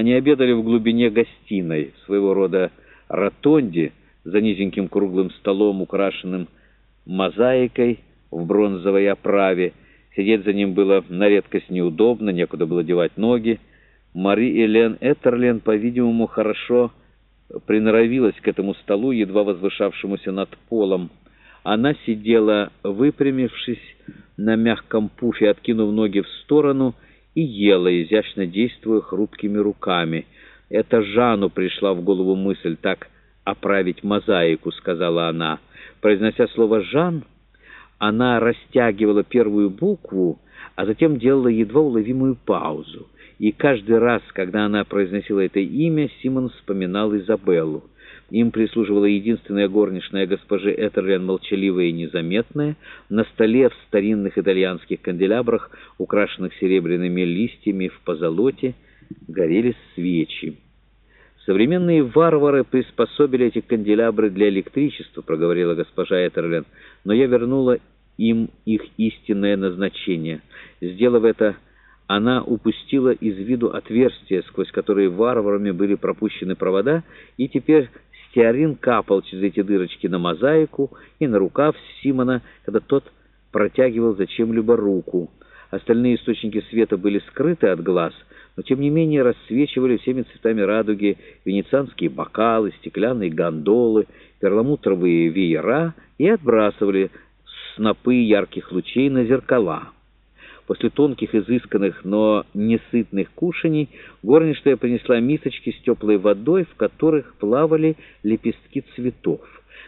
Они обедали в глубине гостиной, своего рода ротонде, за низеньким круглым столом, украшенным мозаикой в бронзовой оправе. Сидеть за ним было на редкость неудобно, некуда было девать ноги. Мари Элен Этерлен, по-видимому, хорошо приноровилась к этому столу, едва возвышавшемуся над полом. Она сидела, выпрямившись на мягком пуфе, откинув ноги в сторону, и ела, изящно действуя хрупкими руками. «Это Жану пришла в голову мысль так оправить мозаику», — сказала она. Произнося слово «Жан», она растягивала первую букву, а затем делала едва уловимую паузу. И каждый раз, когда она произносила это имя, Симон вспоминал Изабеллу. Им прислуживала единственная горничная госпожи Этерлен, молчаливая и незаметная. На столе в старинных итальянских канделябрах, украшенных серебряными листьями в позолоте, горели свечи. «Современные варвары приспособили эти канделябры для электричества», — проговорила госпожа Этерлен, «но я вернула им их истинное назначение. Сделав это, она упустила из виду отверстия, сквозь которые варварами были пропущены провода, и теперь стеарин капал через эти дырочки на мозаику и на рукав Симона, когда тот протягивал зачем-либо руку. Остальные источники света были скрыты от глаз, но тем не менее рассвечивали всеми цветами радуги венецианские бокалы, стеклянные гондолы, перламутровые веера и отбрасывали снопы ярких лучей на зеркала. После тонких, изысканных, но несытных кушаний горничная принесла мисочки с теплой водой, в которых плавали лепестки цветов.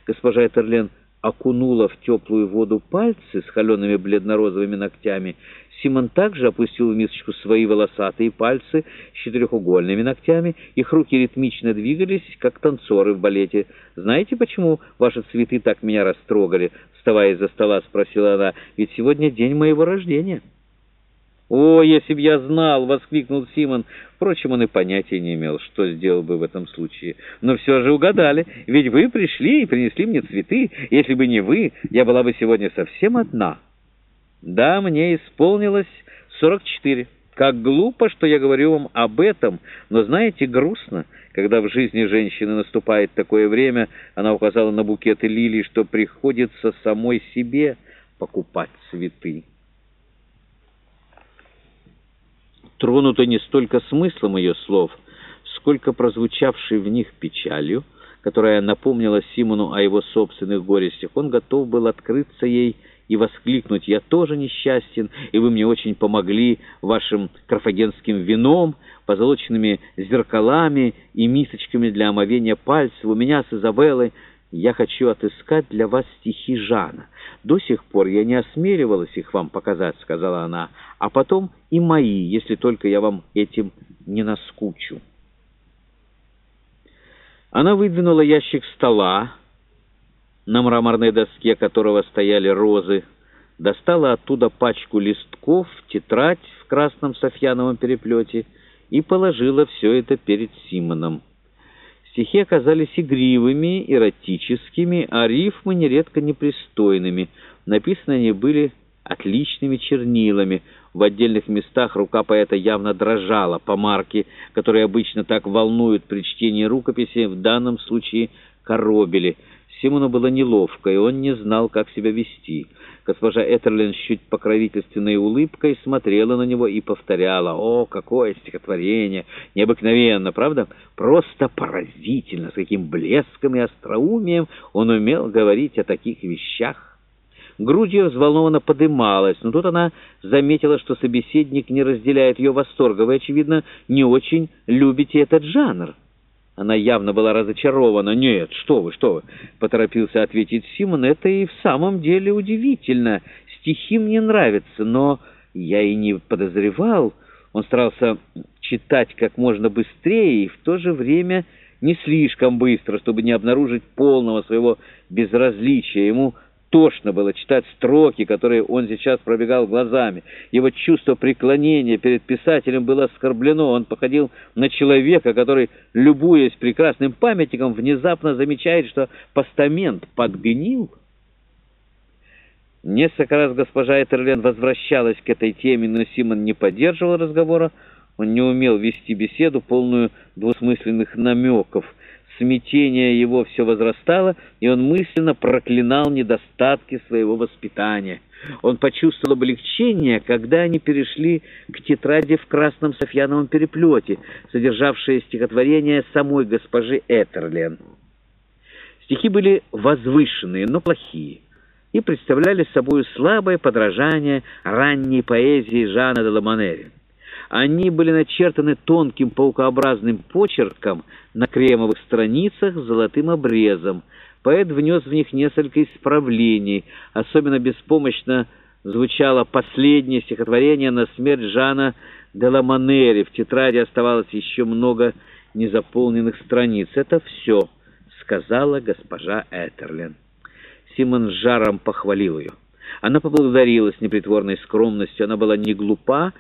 Госпожа Этерлен окунула в теплую воду пальцы с холеными бледно-розовыми ногтями. Симон также опустил в мисочку свои волосатые пальцы с четырехугольными ногтями. Их руки ритмично двигались, как танцоры в балете. «Знаете, почему ваши цветы так меня растрогали?» Вставая из-за стола, спросила она. «Ведь сегодня день моего рождения». «О, если б я знал!» — воскликнул Симон. Впрочем, он и понятия не имел, что сделал бы в этом случае. «Но все же угадали, ведь вы пришли и принесли мне цветы. Если бы не вы, я была бы сегодня совсем одна». «Да, мне исполнилось сорок четыре. Как глупо, что я говорю вам об этом, но, знаете, грустно, когда в жизни женщины наступает такое время, она указала на букеты лилий, что приходится самой себе покупать цветы». Тронута не столько смыслом ее слов, сколько прозвучавшей в них печалью, которая напомнила Симону о его собственных горестях, он готов был открыться ей и воскликнуть «Я тоже несчастен, и вы мне очень помогли вашим карфагенским вином, позолоченными зеркалами и мисочками для омовения пальцев. У меня с Изабеллой я хочу отыскать для вас стихи Жана. До сих пор я не осмеливалась их вам показать, — сказала она, — а потом и мои, если только я вам этим не наскучу. Она выдвинула ящик стола, на мраморной доске которого стояли розы, достала оттуда пачку листков, тетрадь в красном софьяновом переплете и положила все это перед Симоном. Стихи оказались игривыми, эротическими, а рифмы нередко непристойными. Написаны они были отличными чернилами. В отдельных местах рука поэта явно дрожала. по марке, которые обычно так волнуют при чтении рукописи, в данном случае коробили — Симону было неловко, и он не знал, как себя вести. Госпожа Этерлин с чуть покровительственной улыбкой смотрела на него и повторяла, «О, какое стихотворение! Необыкновенно, правда? Просто поразительно, с каким блеском и остроумием он умел говорить о таких вещах!» Грудь ее взволнованно подымалась, но тут она заметила, что собеседник не разделяет ее восторга. «Вы, очевидно, не очень любите этот жанр». Она явно была разочарована. «Нет, что вы, что вы!» — поторопился ответить Симон. «Это и в самом деле удивительно. Стихи мне нравятся, но я и не подозревал...» Он старался читать как можно быстрее и в то же время не слишком быстро, чтобы не обнаружить полного своего безразличия. Ему Тошно было читать строки, которые он сейчас пробегал глазами. Его чувство преклонения перед писателем было оскорблено. Он походил на человека, который, любуясь прекрасным памятником, внезапно замечает, что постамент подгнил. Несколько раз госпожа Этерлен возвращалась к этой теме, но Симон не поддерживал разговора. Он не умел вести беседу, полную двусмысленных намеков. Смятение его все возрастало, и он мысленно проклинал недостатки своего воспитания. Он почувствовал облегчение, когда они перешли к тетради в красном софьяновом переплете, содержавшее стихотворение самой госпожи Этерлен. Стихи были возвышенные, но плохие, и представляли собой слабое подражание ранней поэзии Жана де Ламанери. Они были начертаны тонким паукообразным почерком на кремовых страницах с золотым обрезом. Поэт внес в них несколько исправлений. Особенно беспомощно звучало последнее стихотворение на смерть Жана де Ламанери. В тетради оставалось еще много незаполненных страниц. «Это все», — сказала госпожа Этерлин. Симон жаром похвалил ее. Она поблагодарила с непритворной скромностью. Она была не глупа,